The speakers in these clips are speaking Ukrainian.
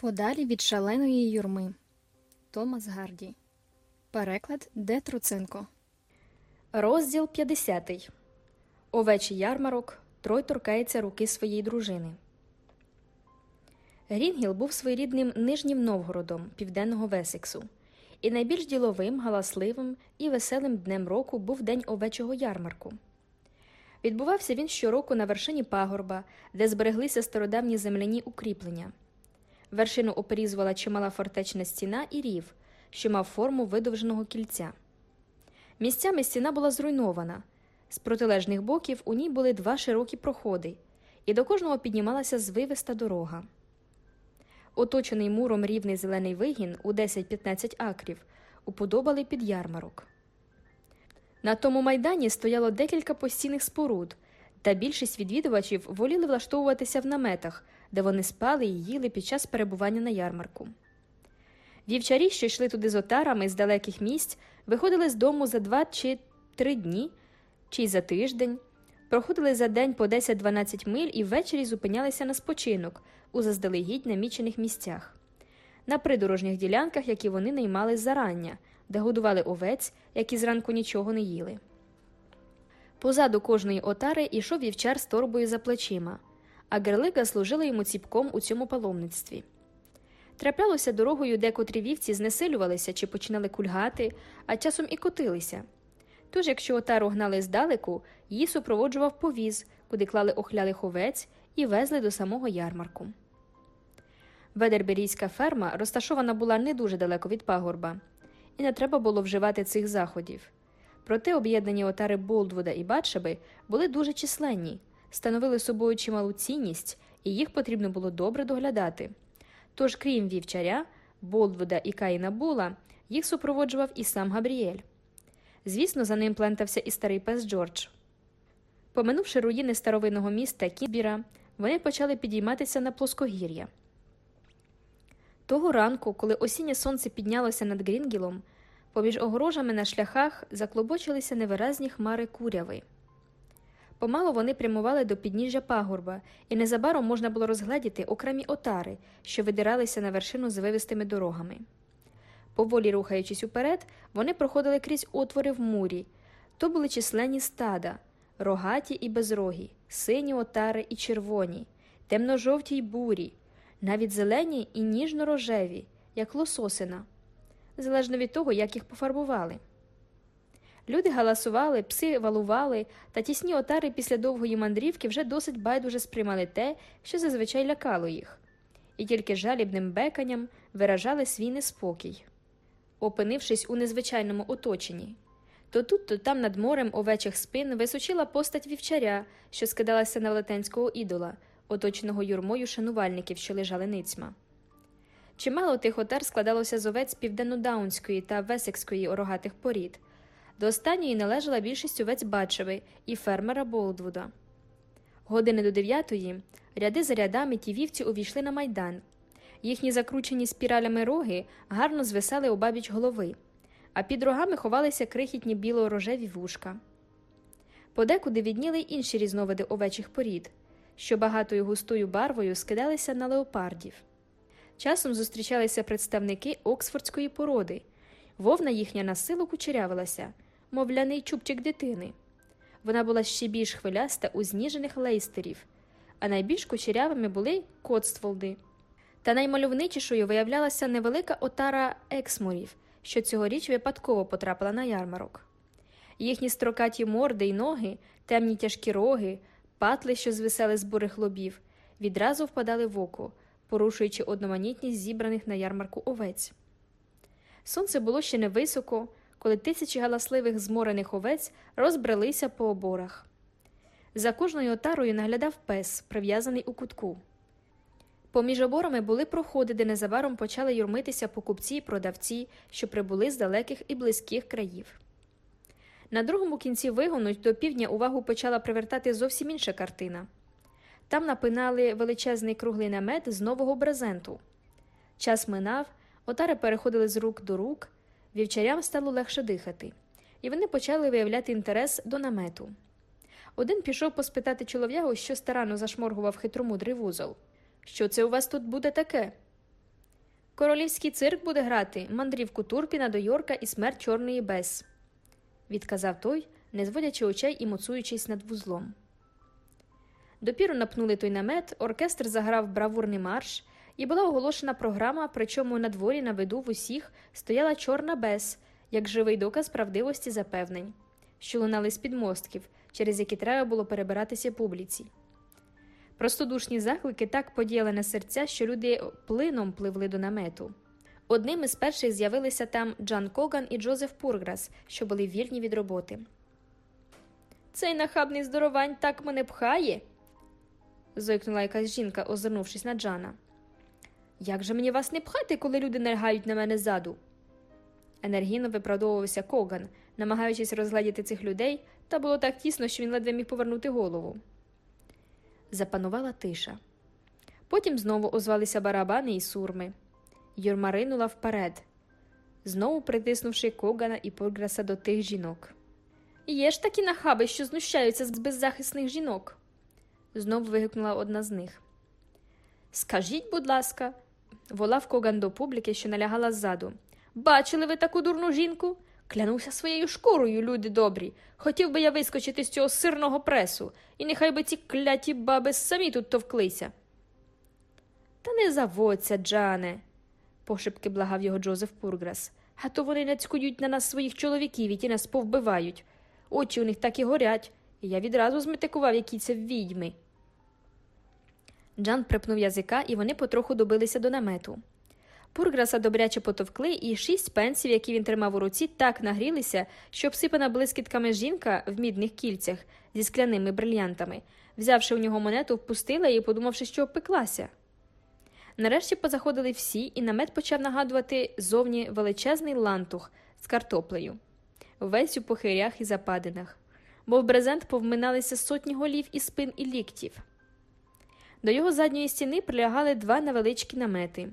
Подалі від шаленої юрми. Томас Гарді. Переклад Де Труценко. Розділ 50. Овечий ярмарок. Трой торкається руки своєї дружини. Грінгіл був своєрідним Нижнім Новгородом південного Весексу. І найбільш діловим, галасливим і веселим днем року був день овечого ярмарку. Відбувався він щороку на вершині пагорба, де збереглися стародавні земляні укріплення. Вершину оперізувала чимала фортечна стіна і рів, що мав форму видовженого кільця. Місцями стіна була зруйнована. З протилежних боків у ній були два широкі проходи, і до кожного піднімалася звивиста дорога. Оточений муром рівний зелений вигін у 10-15 акрів уподобали під ярмарок. На тому майдані стояло декілька постійних споруд, та більшість відвідувачів воліли влаштовуватися в наметах, де вони спали і їли під час перебування на ярмарку. Вівчарі, що йшли туди з отарами з далеких місць, виходили з дому за два чи три дні, чи за тиждень, проходили за день по 10-12 миль і ввечері зупинялися на спочинок у заздалегідь намічених місцях, на придорожніх ділянках, які вони наймали зарання, де годували овець, які зранку нічого не їли. Позаду кожної отари йшов вівчар з торбою за плечима, а герлика служила йому ціпком у цьому паломництві. Траплялося дорогою, декотрі вівці знесилювалися чи починали кульгати, а часом і котилися. Тож, якщо отару гнали здалеку, її супроводжував повіз, куди клали охлялих овець і везли до самого ярмарку. Ведерберійська ферма розташована була не дуже далеко від пагорба, і не треба було вживати цих заходів. Проте об'єднані отари Болдвуда і Батшеби були дуже численні, становили собою чималу цінність, і їх потрібно було добре доглядати. Тож, крім вівчаря, Болдвуда і Каїна Була, їх супроводжував і сам Габріель. Звісно, за ним плентався і старий пес Джордж. Поминувши руїни старовинного міста Кібіра, вони почали підійматися на плоскогір'я. Того ранку, коли осіннє сонце піднялося над Грінгілом, поміж огорожами на шляхах заклобочилися невиразні хмари куряви. Помало вони прямували до підніжжя пагорба, і незабаром можна було розгледіти окремі отари, що видиралися на вершину звивистими дорогами. Поволі рухаючись уперед, вони проходили крізь отвори в мурі. То були численні стада, рогаті і безрогі, сині отари і червоні, темно-жовті й бурі, навіть зелені і ніжно-рожеві, як лососина, залежно від того, як їх пофарбували. Люди галасували, пси валували, та тісні отари після довгої мандрівки вже досить байдуже сприймали те, що зазвичай лякало їх, і тільки жалібним беканням виражали свій неспокій. Опинившись у незвичайному оточенні, то тут, то там над морем овечих спин височила постать вівчаря, що скидалася на велетенського ідола, оточеного юрмою шанувальників, що лежали ницьма. Чимало тих отар складалося з овець південно-даунської та весекської рогатих порід. До останньої належала більшість овець Бачеви і фермера Болдвуда. Години до дев'ятої ряди за рядами ті вівці увійшли на майдан. Їхні закручені спіралями роги гарно звисали обабіч голови, а під рогами ховалися крихітні біло-рожеві вушка. Подекуди відніли інші різновиди овечих порід, що багатою густою барвою скидалися на леопардів. Часом зустрічалися представники оксфордської породи, вовна їхня на силу кучерявилася, мов ляний чубчик дитини. Вона була ще більш хвиляста у зніжених лейстерів, а найбільш кучерявими були коцтволди. Та наймальовничішою виявлялася невелика отара ексморів, що цьогоріч випадково потрапила на ярмарок. Їхні строкаті морди й ноги, темні тяжкі роги, патли, що звисали з бурих лобів, відразу впадали в око, порушуючи одноманітність зібраних на ярмарку овець. Сонце було ще невисоко, коли тисячі галасливих зморених овець розбралися по оборах. За кожною отарою наглядав пес, прив'язаний у кутку. Поміж оборами були проходи, де незабаром почали юрмитися покупці й продавці, що прибули з далеких і близьких країв. На другому кінці вигону до півдня увагу почала привертати зовсім інша картина. Там напинали величезний круглий намет з нового брезенту. Час минав, отари переходили з рук до рук, вівчарям стало легше дихати, і вони почали виявляти інтерес до намету. Один пішов поспитати чолов'ягу, що старанно зашморгував хитромудрий вузол. Що це у вас тут буде таке? Королівський цирк буде грати мандрівку Турпіна до Йорка і смерть Чорної Бес, відказав той, не зводячи очей і моцуючись над вузлом. Допіру напнули той намет, оркестр заграв бравурний марш, і була оголошена програма, причому на дворі на виду в усіх стояла чорна бес, як живий доказ правдивості запевнень, що лунали з підмостків, через які треба було перебиратися публіці. Простодушні заклики так подіяли на серця, що люди плином пливли до намету. Одним із перших з'явилися там Джан Коган і Джозеф Пурграс, що були вільні від роботи. Цей нахабний здоровань так мене пхає. зойкнула якась жінка, озирнувшись на Джана. Як же мені вас не пхати, коли люди налягають на мене ззаду? Енергійно виправдовувався Коган, намагаючись розглядіти цих людей, та було так тісно, що він ледве міг повернути голову. Запанувала тиша. Потім знову озвалися барабани і сурми. Юрма ринула вперед, знову притиснувши Когана і Пурграса до тих жінок. Є ж такі нахаби, що знущаються з беззахисних жінок. знову вигукнула одна з них. Скажіть, будь ласка, волав Коган до публіки, що налягала ззаду. Бачили ви таку дурну жінку? Клянуся своєю шкурою, люди добрі. Хотів би я вискочити з цього сирного пресу, і нехай би ці кляті баби самі тут товклися. Та не заводься, Джане, пошепки благав його Джозеф Пурграс. А то вони нацькують на нас своїх чоловіків і ті нас повбивають. Очі у них так і горять, і я відразу зметикував, які це відьми. Джан припнув язика, і вони потроху добилися до намету. Пурграса добряче потовкли, і шість пенсів, які він тримав у руці, так нагрілися, що обсипана блискітками жінка в мідних кільцях зі скляними брильянтами, взявши у нього монету, впустила її, подумавши, що обпеклася. Нарешті позаходили всі, і намет почав нагадувати зовні величезний лантух з картоплею, весь у похирях і западинах, бо в брезент повминалися сотні голів і спин і ліктів. До його задньої стіни прилягали два невеличкі намети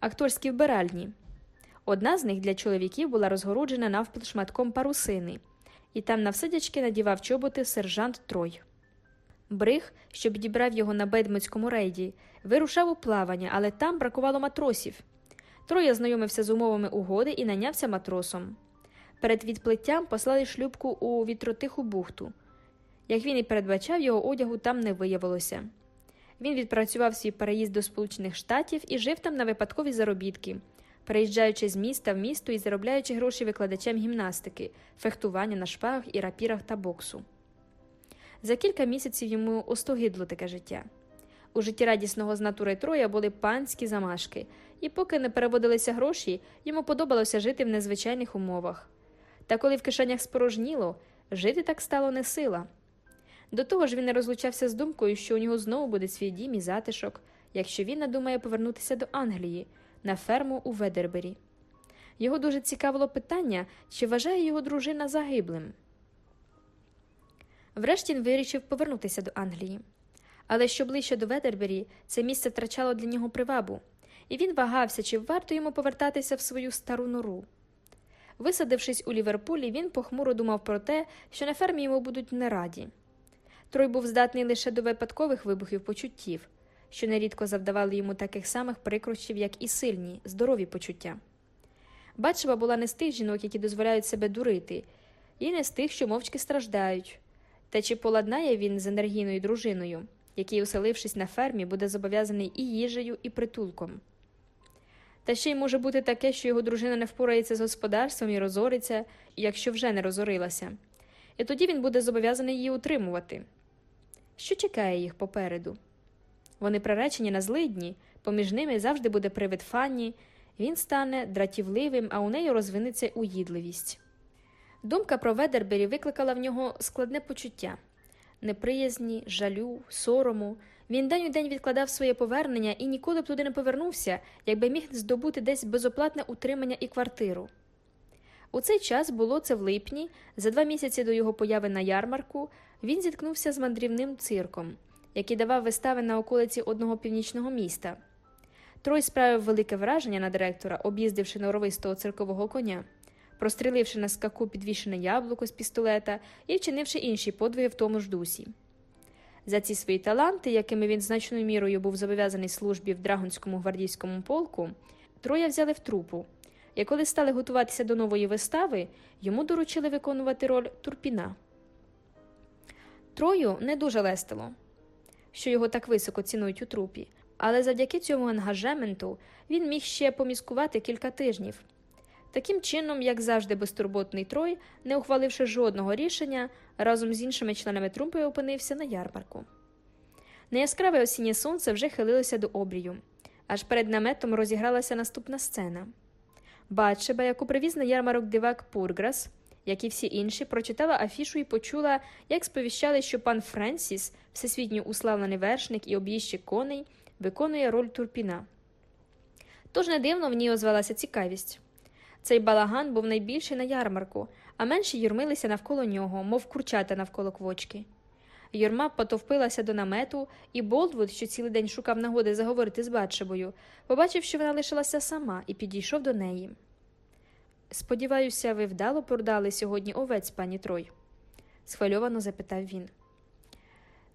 акторські вбиральні. Одна з них для чоловіків була розгороджена навпіл шматком парусини, і там навсидячки надівав чоботи сержант Трой. Бриг, що підібрав його на бедмицькому рейді, вирушав у плавання, але там бракувало матросів. Трой ознайомився з умовами угоди і нанявся матросом. Перед відплиттям послали шлюбку у вітротиху бухту. Як він і передбачав, його одягу там не виявилося. Він відпрацював свій переїзд до Сполучених Штатів і жив там на випадкові заробітки, переїжджаючи з міста в місто і заробляючи гроші викладачем гімнастики, фехтування на шпагах і рапірах та боксу. За кілька місяців йому остогидло таке життя. У житті радісного з натури Троя були панські замашки, і поки не переводилися гроші, йому подобалося жити в незвичайних умовах. Та коли в кишенях спорожніло, жити так стало не сила. До того ж він не розлучався з думкою, що у нього знову буде свій дім і затишок, якщо він надумає повернутися до Англії на ферму у Ведербері. Його дуже цікавило питання, чи вважає його дружина загиблим. Врешті він вирішив повернутися до Англії. Але що ближче до Ведербері, це місце втрачало для нього привабу, і він вагався, чи варто йому повертатися в свою стару нору. Висадившись у Ліверпулі, він похмуро думав про те, що на фермі йому будуть не раді. Трой був здатний лише до випадкових вибухів почуттів, що нерідко завдавали йому таких самих прикрощів, як і сильні, здорові почуття. Бачива була не з тих жінок, які дозволяють себе дурити, і не з тих, що мовчки страждають. Та чи поладнає він з енергійною дружиною, який, оселившись на фермі, буде зобов'язаний і їжею, і притулком. Та ще й може бути таке, що його дружина не впорається з господарством і розориться, якщо вже не розорилася, і тоді він буде зобов'язаний її утримувати що чекає їх попереду. Вони приречені на злидні, поміж ними завжди буде привид Фанні, він стане дратівливим, а у неї розвинеться уїдливість. Думка про Ведербері викликала в нього складне почуття неприязні, жалю, сорому. Він день у день відкладав своє повернення і ніколи б туди не повернувся, якби міг здобути десь безоплатне утримання і квартиру. У цей час було це в липні, за два місяці до його появи на ярмарку, він зіткнувся з мандрівним цирком, який давав вистави на околиці одного північного міста. Трой справив велике враження на директора, об'їздивши норовистого циркового коня, простріливши на скаку підвішене яблуко з пістолета і вчинивши інші подвиги в тому ж дусі. За ці свої таланти, якими він значною мірою був зобов'язаний службі в Драгонському гвардійському полку, Троя взяли в трупу, і коли стали готуватися до нової вистави, йому доручили виконувати роль Турпіна. Трою не дуже лестило, що його так високо цінують у трупі, але завдяки цьому ангажементу він міг ще поміскувати кілька тижнів. Таким чином, як завжди, безтурботний Трой, не ухваливши жодного рішення, разом з іншими членами трупи опинився на ярмарку. Неяскраве осіннє сонце вже хилилося до обрію, аж перед наметом розігралася наступна сцена. Батшеба, яку привіз на ярмарок дивак Пурграс, як і всі інші, прочитала афішу і почула, як сповіщали, що пан Френсіс, всесвітньо уславлений вершник і об'їжджик коней, виконує роль турпіна. Тож не дивно в ній озвалася цікавість. Цей балаган був найбільший на ярмарку, а менші юрмилися навколо нього, мов курчата навколо квочки. Юрма потовпилася до намету, і Болдвуд, що цілий день шукав нагоди заговорити з Батшебою, побачив, що вона лишилася сама, і підійшов до неї. Сподіваюся, ви вдало продали сьогодні овець, пані Трой? схвильовано запитав він.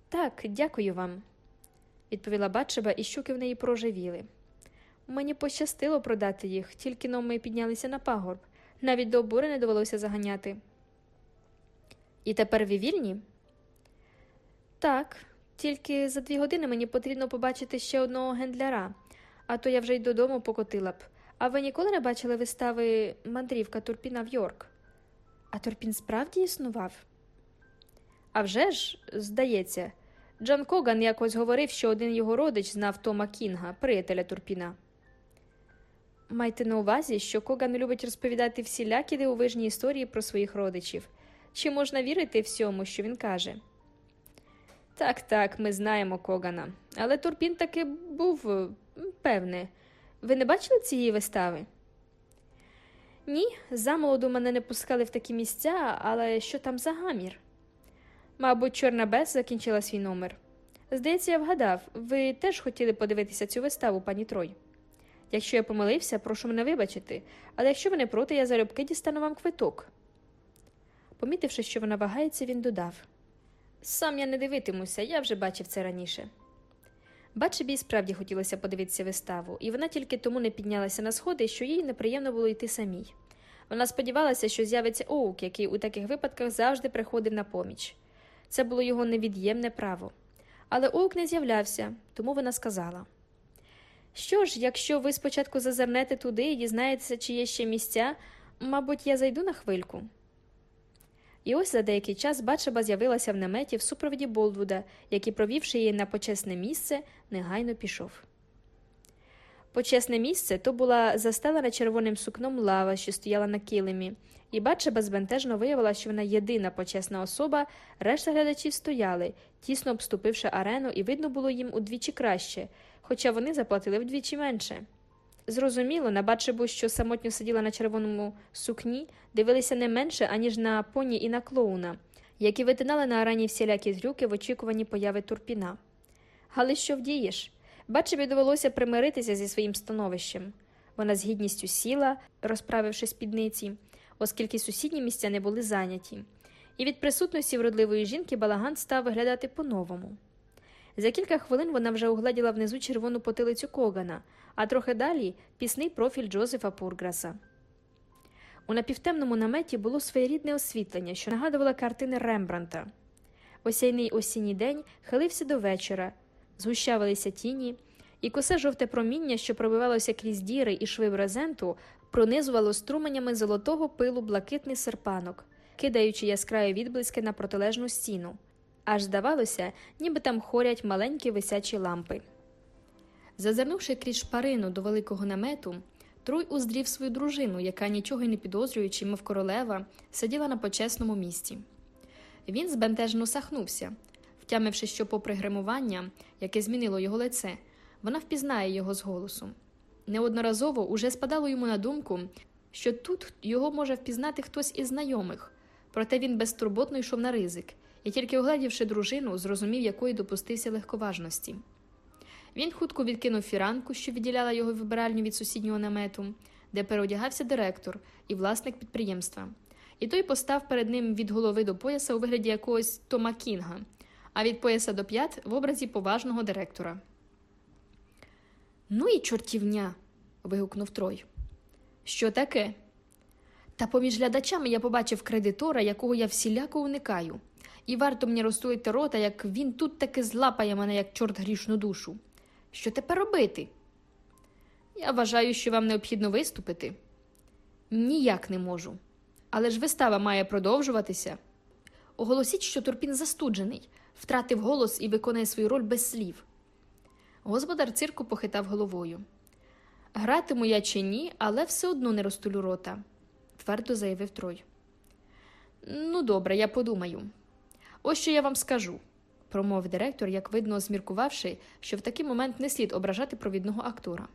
Так, дякую вам, відповіла Батшеба, і щуки в неї проживіли. Мені пощастило продати їх, тільки но ми піднялися на пагорб. Навіть до обури не довелося заганяти. І тепер ви вільні? Так, тільки за дві години мені потрібно побачити ще одного гендляра, а то я вже й додому покотила б. А ви ніколи не бачили вистави мандрівка Турпіна в Йорк? А Турпін справді існував? «А вже ж, здається, Джон Коган якось говорив, що один його родич знав Тома Кінга, приятеля Турпіна. Майте на увазі, що Коган любить розповідати всілякі дивовижні історії про своїх родичів. Чи можна вірити всьому, що він каже? Так, так, ми знаємо Когана. Але Турпін таки був певне. Ви не бачили цієї вистави? Ні, замолоду мене не пускали в такі місця, але що там за гамір? Мабуть, Чорна Бес закінчила свій номер. Здається, я вгадав, ви теж хотіли подивитися цю виставу, пані Трой. Якщо я помилився, прошу мене вибачити, але якщо ви не проти, я залюбки дістану вам квиток. Помітивши, що вона вагається, він додав Сам я не дивитимуся, я вже бачив це раніше. Бачебі справді хотілося подивитися виставу, і вона тільки тому не піднялася на сходи, що їй неприємно було йти самій. Вона сподівалася, що з'явиться Оук, який у таких випадках завжди приходив на поміч. Це було його невід'ємне право. Але Оук не з'являвся, тому вона сказала Що ж, якщо ви спочатку зазирнете туди і дізнаєтеся, чи є ще місця, мабуть, я зайду на хвильку. І ось за деякий час Батшеба з'явилася в наметі в супроводі Болдвуда, який, провівши її на почесне місце, негайно пішов. Почесне місце то була застелена червоним сукном лава, що стояла на килимі, і Батшеба збентежно виявила, що вона єдина почесна особа, решта глядачів стояли, тісно обступивши арену, і видно було їм удвічі краще, хоча вони заплатили вдвічі менше. Зрозуміло, на Батшебу, що самотньо сиділа на червоному сукні, дивилися не менше, аніж на поні і на клоуна, які витинали на арені всілякі зрюки в очікуванні появи турпіна. Але що вдієш? Батшебі довелося примиритися зі своїм становищем. Вона з гідністю сіла, розправивши спідниці, оскільки сусідні місця не були зайняті, і від присутності вродливої жінки балаган став виглядати по-новому. За кілька хвилин вона вже угледіла внизу червону потилицю Когана, а трохи далі пісний профіль Джозефа Пурграса. У напівтемному наметі було своєрідне освітлення, що нагадувало картини Рембранта. Осяйний осінній день хилився до вечора, згущавалися тіні, і косе жовте проміння, що пробивалося крізь діри і шви брезенту, пронизувало струменями золотого пилу блакитний серпанок, кидаючи яскраві відблиски на протилежну стіну. Аж здавалося, ніби там хорять маленькі висячі лампи. Зазирнувши крізь шпарину до великого намету, Труй уздрів свою дружину, яка, нічого й не підозрюючи, мов королева, сиділа на почесному місці. Він збентежно сахнувся, втямивши, що, попри гримування, яке змінило його лице, вона впізнає його з голосу. Неодноразово уже спадало йому на думку, що тут його може впізнати хтось із знайомих, проте він безтурботно йшов на ризик і, тільки оглядівши дружину, зрозумів, якої допустився легковажності. Він хутко відкинув фіранку, що відділяла його вибиральню від сусіднього намету, де переодягався директор і власник підприємства, і той постав перед ним від голови до пояса у вигляді якогось Тома Кінга, а від пояса до п'ят в образі поважного директора. Ну і чортівня. вигукнув Трой. Що таке? Та поміж глядачами я побачив кредитора, якого я всіляко уникаю, і варто мені розтулити рота, як він тут таки злапає мене, як чорт грішну душу. Що тепер робити? Я вважаю, що вам необхідно виступити. Ніяк не можу. Але ж вистава має продовжуватися. Оголосіть, що Турпін застуджений, втратив голос і виконує свою роль без слів. Господар цирку похитав головою. Гратиму я чи ні, але все одно не розтулю рота, твердо заявив Трой. Ну, добре, я подумаю. Ось що я вам скажу, промовив директор, як видно, зміркувавши, що в такий момент не слід ображати провідного актора.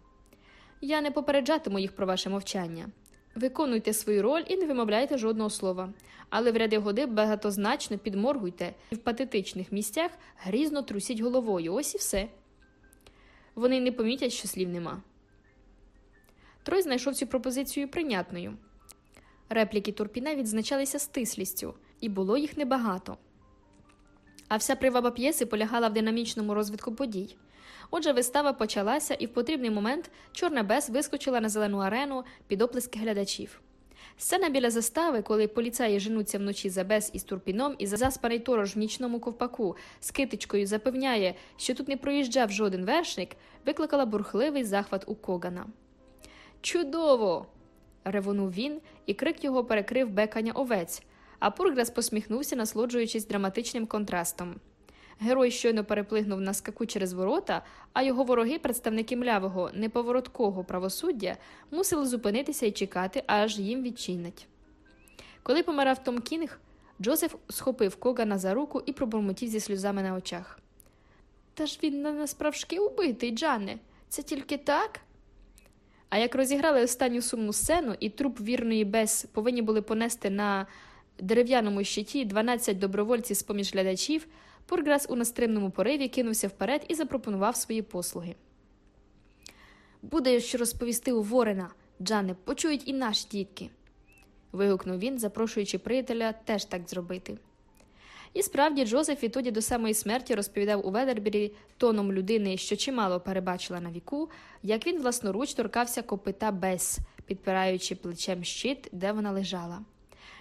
Я не попереджатиму їх про ваше мовчання. Виконуйте свою роль і не вимовляйте жодного слова, але в ряди годи багатозначно підморгуйте і в патетичних місцях грізно трусіть головою. Ось і все. Вони не помітять, що слів нема. Трой знайшов цю пропозицію прийнятною. Репліки Турпіна відзначалися стислістю, і було їх небагато. А вся приваба п'єси полягала в динамічному розвитку подій. Отже, вистава почалася, і в потрібний момент Чорна Бес вискочила на зелену арену під оплески глядачів. Сцена біля застави, коли поліцаї женуться вночі за Бес із Турпіном, і заспаний торож в нічному ковпаку з китичкою запевняє, що тут не проїжджав жоден вершник, викликала бурхливий захват у Когана. Чудово! ревонув він, і крик його перекрив бекання овець, а Пурграс посміхнувся, насолоджуючись драматичним контрастом. Герой щойно переплигнув на скаку через ворота, а його вороги, представники млявого, неповороткого правосуддя, мусили зупинитися і чекати, аж їм відчинять. Коли помирав Том Кінг, Джозеф схопив Когана за руку і пробурмотів зі сльозами на очах. Та ж він на насправжки убитий, Джане. Це тільки так? А як розіграли останню сумну сцену, і труп вірної Бес повинні були понести на дерев'яному щиті 12 добровольців з поміж глядачів, Пурграс у настримному пориві кинувся вперед і запропонував свої послуги. Буде що розповісти у Ворена, Джане, почують і наші дітки. вигукнув він, запрошуючи приятеля теж так зробити. І справді Джозеф відтоді до самої смерті розповідав у Ведербері тоном людини, що чимало перебачила на віку, як він власноруч торкався копита Бес, підпираючи плечем щит, де вона лежала.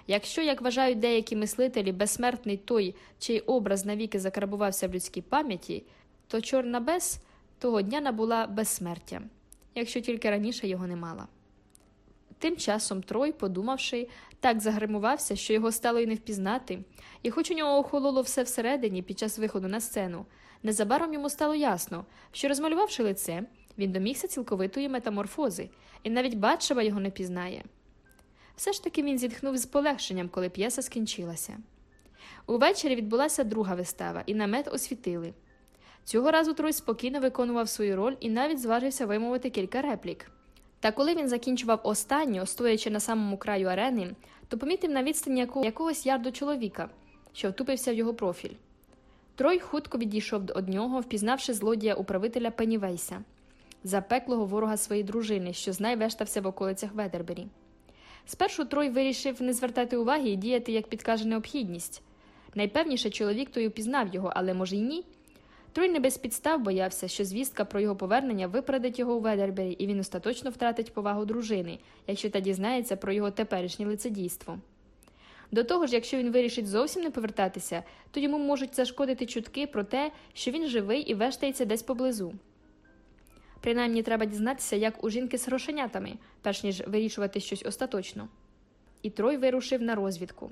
Якщо, як вважають деякі мислителі, безсмертний той, чий образ навіки закарбувався в людській пам'яті, то чорна Бес того дня набула безсмертя, якщо тільки раніше його не мала. Тим часом Трой, подумавши, так загримувався, що його стало й не впізнати, і хоч у нього охололо все всередині під час виходу на сцену, незабаром йому стало ясно, що, розмалювавши лице, він домігся цілковитої метаморфози, і навіть Батшева його не пізнає. Все ж таки він зітхнув з полегшенням, коли п'єса скінчилася. Увечері відбулася друга вистава, і намет освітили. Цього разу Трой спокійно виконував свою роль і навіть зважився вимовити кілька реплік. Та коли він закінчував останню, стоячи на самому краю арени, то помітив на відстані якогось ярду чоловіка, що втупився в його профіль. Трой хутко відійшов від нього, впізнавши злодія управителя Пеннівейса, запеклого ворога своєї дружини, що знай вештався в околицях Ведербері. Спершу Трой вирішив не звертати уваги і діяти, як підкаже необхідність. Найпевніше чоловік той упізнав його, але може й ні. Трой не без підстав боявся, що звістка про його повернення випередить його у Ведербері, і він остаточно втратить повагу дружини, якщо та дізнається про його теперішнє лицедійство. До того ж, якщо він вирішить зовсім не повертатися, то йому можуть зашкодити чутки про те, що він живий і вештається десь поблизу. Принаймні треба дізнатися, як у жінки з грошенятами, перш ніж вирішувати щось остаточно. І Трой вирушив на розвідку.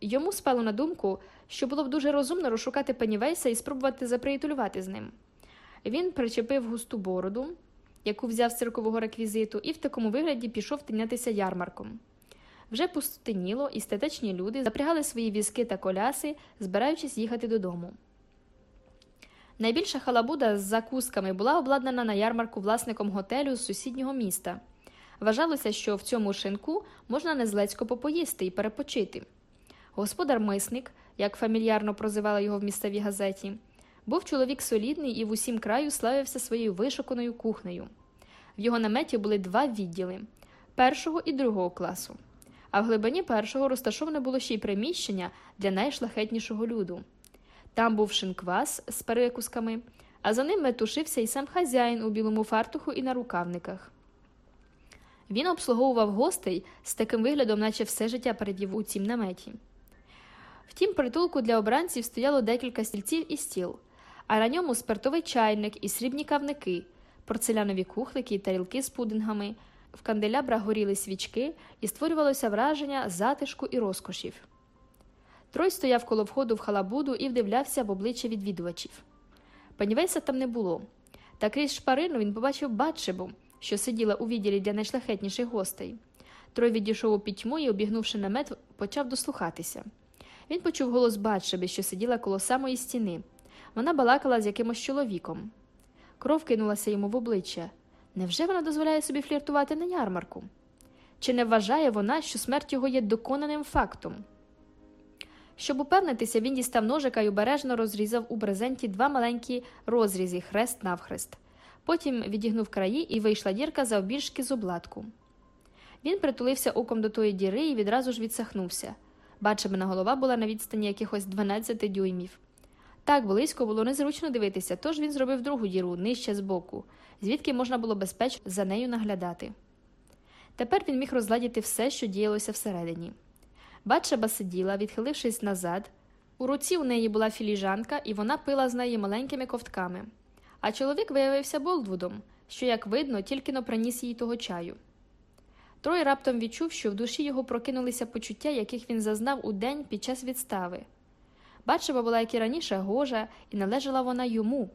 Йому спало на думку, що було б дуже розумно розшукати Пеннівейса і спробувати заприятелювати з ним. Він причепив густу бороду, яку взяв з циркового реквізиту, і в такому вигляді пішов тинятися ярмарком. Вже пустиніло, і статечні люди запрягали свої візки та коляси, збираючись їхати додому. Найбільша халабуда з закусками була обладнана на ярмарку власником готелю з сусіднього міста. Вважалося, що в цьому шинку можна незлецько попоїсти і перепочити. Господар мисник, як фамільярно прозивали його в місцевій газеті, був чоловік солідний і в усім краю славився своєю вишуканою кухнею. В його наметі були два відділи першого і другого класу, а в глибині першого розташоване було ще й приміщення для найшлахетнішого люду. Там був шинквас з перекусками, а за ним метушився і сам хазяїн у білому фартуху і на рукавниках. Він обслуговував гостей з таким виглядом, наче все життя передів у цім наметі. Втім, притулку для обранців стояло декілька стільців і стіл, а на ньому спиртовий чайник і срібні кавники, порцелянові кухлики і тарілки з пудингами, в канделябрах горіли свічки і створювалося враження затишку і розкошів. Трой стояв коло входу в халабуду і вдивлявся в обличчя відвідувачів. Панівейса там не було. Та крізь шпарину він побачив Батшебу, що сиділа у відділі для найшляхетніших гостей. Трой відійшов у пітьму і, обігнувши намет, почав дослухатися. Він почув голос Батшеби, що сиділа коло самої стіни. Вона балакала з якимось чоловіком. Кров кинулася йому в обличчя. Невже вона дозволяє собі фліртувати на ярмарку? Чи не вважає вона, що смерть його є доконаним фактом? Щоб упевнитися, він дістав ножика і обережно розрізав у брезенті два маленькі розрізи хрест навхрест. Потім відігнув краї і вийшла дірка за обіжки з обладку. Він притулився оком до тої діри і відразу ж відсахнувся. Бачимина голова була на відстані якихось 12 дюймів. Так близько було незручно дивитися, тож він зробив другу діру нижче збоку, звідки можна було безпечно за нею наглядати. Тепер він міг розладіти все, що діялося всередині. Батшеба сиділа, відхилившись назад. У руці у неї була філіжанка, і вона пила з неї маленькими ковтками. А чоловік виявився Болдвудом, що, як видно, тільки но приніс їй того чаю. Трой раптом відчув, що в душі його прокинулися почуття, яких він зазнав у день під час відстави. Батшеба була, як і раніше, гожа, і належала вона йому.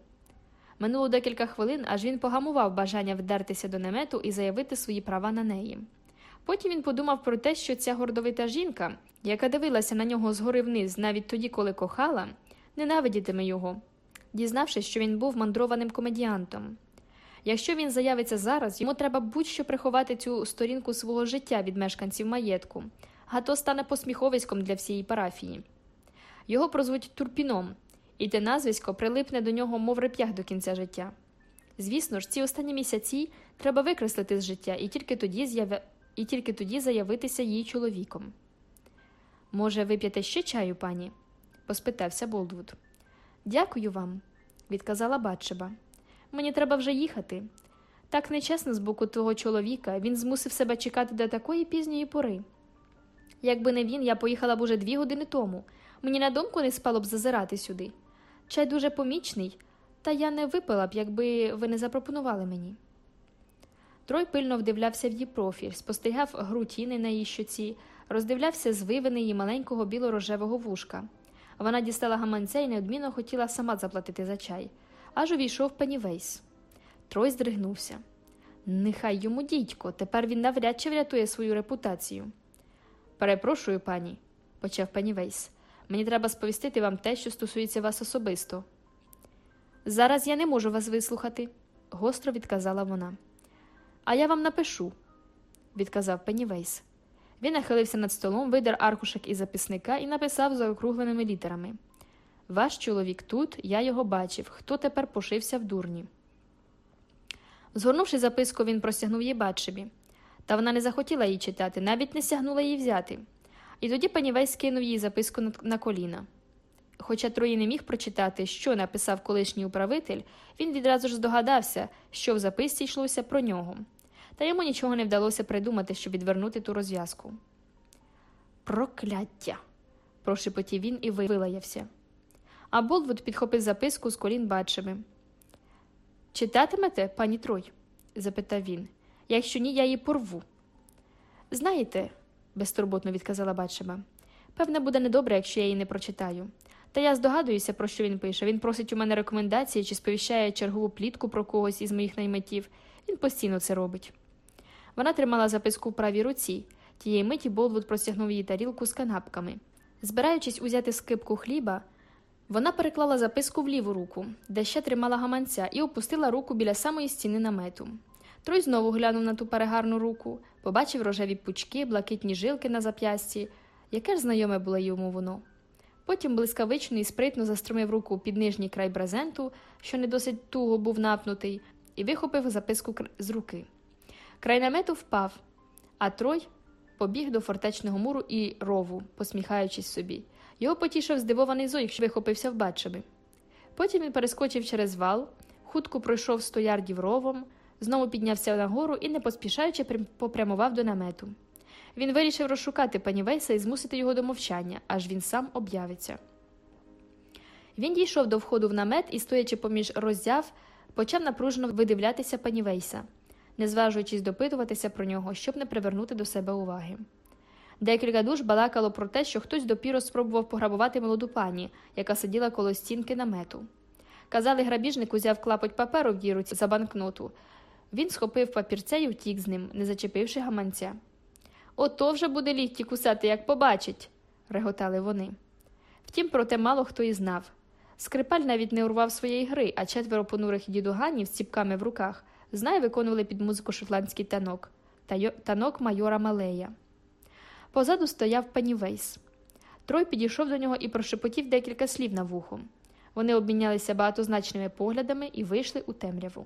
Минуло декілька хвилин, аж він погамував бажання вдертися до намету і заявити свої права на неї. Потім він подумав про те, що ця гордовита жінка, яка дивилася на нього згори вниз навіть тоді, коли кохала, ненавидітиме його, дізнавшись, що він був мандрованим комедіантом. Якщо він заявиться зараз, йому треба будь-що приховати цю сторінку свого життя від мешканців маєтку, а то стане посміховиськом для всієї парафії. Його прозвуть Турпіном, і те назвисько прилипне до нього, мов реп'ях до кінця життя. Звісно ж, ці останні місяці треба викреслити з життя і тільки тоді. І тільки тоді заявитися їй чоловіком. Може, вип'єте ще чаю, пані? поспитався Болдвуд. Дякую вам, відказала Батшеба. Мені треба вже їхати. Так нечесно з боку того чоловіка він змусив себе чекати до такої пізньої пори. Якби не він, я поїхала б уже дві години тому. Мені на думку не спало б зазирати сюди. Чай дуже помічний, та я не випила б, якби ви не запропонували мені. Трой пильно вдивлявся в її профіль, спостерігав грутіни на її щоці, роздивлявся звивини її маленького біло-рожевого вушка. Вона дістала гаманця і неодмінно хотіла сама заплатити за чай, аж увійшов Пеннівейс. Трой здригнувся. Нехай йому дідько, тепер він навряд чи врятує свою репутацію. Перепрошую, пані, почав Пеннівейс. Мені треба сповістити вам те, що стосується вас особисто. Зараз я не можу вас вислухати, гостро відказала вона. А я вам напишу, відказав Пеннівейс. Він нахилився над столом, видер аркушек із записника і написав заокругленими літерами Ваш чоловік тут, я його бачив. Хто тепер пошився в дурні? Згорнувши записку, він простягнув її Батшебі. Та вона не захотіла її читати, навіть не сягнула її взяти. І тоді панівець скинув їй записку на коліна. Хоча Трої не міг прочитати, що написав колишній управитель, він відразу ж здогадався, що в записці йшлося про нього, та йому нічого не вдалося придумати, щоб відвернути ту розв'язку. Прокляття. прошепотів він і вилаявся. А Болвуд підхопив записку з колін Батшеби. Читатимете, пані Трой? запитав він. Якщо ні, я її порву. Знаєте, безтурботно відказала Батшеба, певне, буде недобре, якщо я її не прочитаю. Та я здогадуюся, про що він пише. Він просить у мене рекомендації чи сповіщає чергову плітку про когось із моїх найметів. Він постійно це робить. Вона тримала записку в правій руці. Тієї миті Болвуд простягнув її тарілку з канапками. Збираючись узяти скипку хліба, вона переклала записку в ліву руку, де ще тримала гаманця, і опустила руку біля самої стіни намету. Трой знову глянув на ту перегарну руку, побачив рожеві пучки, блакитні жилки на зап'ясті. Яке ж знайоме було йому воно? Потім блискавично і спритно заструмив руку під нижній край брезенту, що не досить туго був напнутий, і вихопив записку з руки. Край намету впав, а Трой побіг до фортечного муру і рову, посміхаючись собі. Його потішив здивований зойк, що вихопився в бачаби. Потім він перескочив через вал, хутко пройшов сто ярдів ровом, Знову піднявся нагору і, не поспішаючи, попрямував до намету. Він вирішив розшукати пані Вейса і змусити його до мовчання, аж він сам об'явиться. Він дійшов до входу в намет і, стоячи поміж роззяв, почав напружено видивлятися пані Вейса, не зважуючись допитуватися про нього, щоб не привернути до себе уваги. Декілька душ балакало про те, що хтось допіро спробував пограбувати молоду пані, яка сиділа коло стінки намету. Казали, грабіжник узяв клапоть паперу в діруці за банкноту. Він схопив папірця і втік з ним, не зачепивши гаманця. Ото вже буде лікті кусати, як побачить, реготали вони. Втім, про те мало хто і знав. Скрипаль навіть не урвав своєї гри, а четверо понурих дідуганів з ціпками в руках знай виконували під музику шотландський танок танок майора Малея. Позаду стояв пані Вейс. Трой підійшов до нього і прошепотів декілька слів на вухо. Вони обмінялися багатозначними поглядами і вийшли у темряву.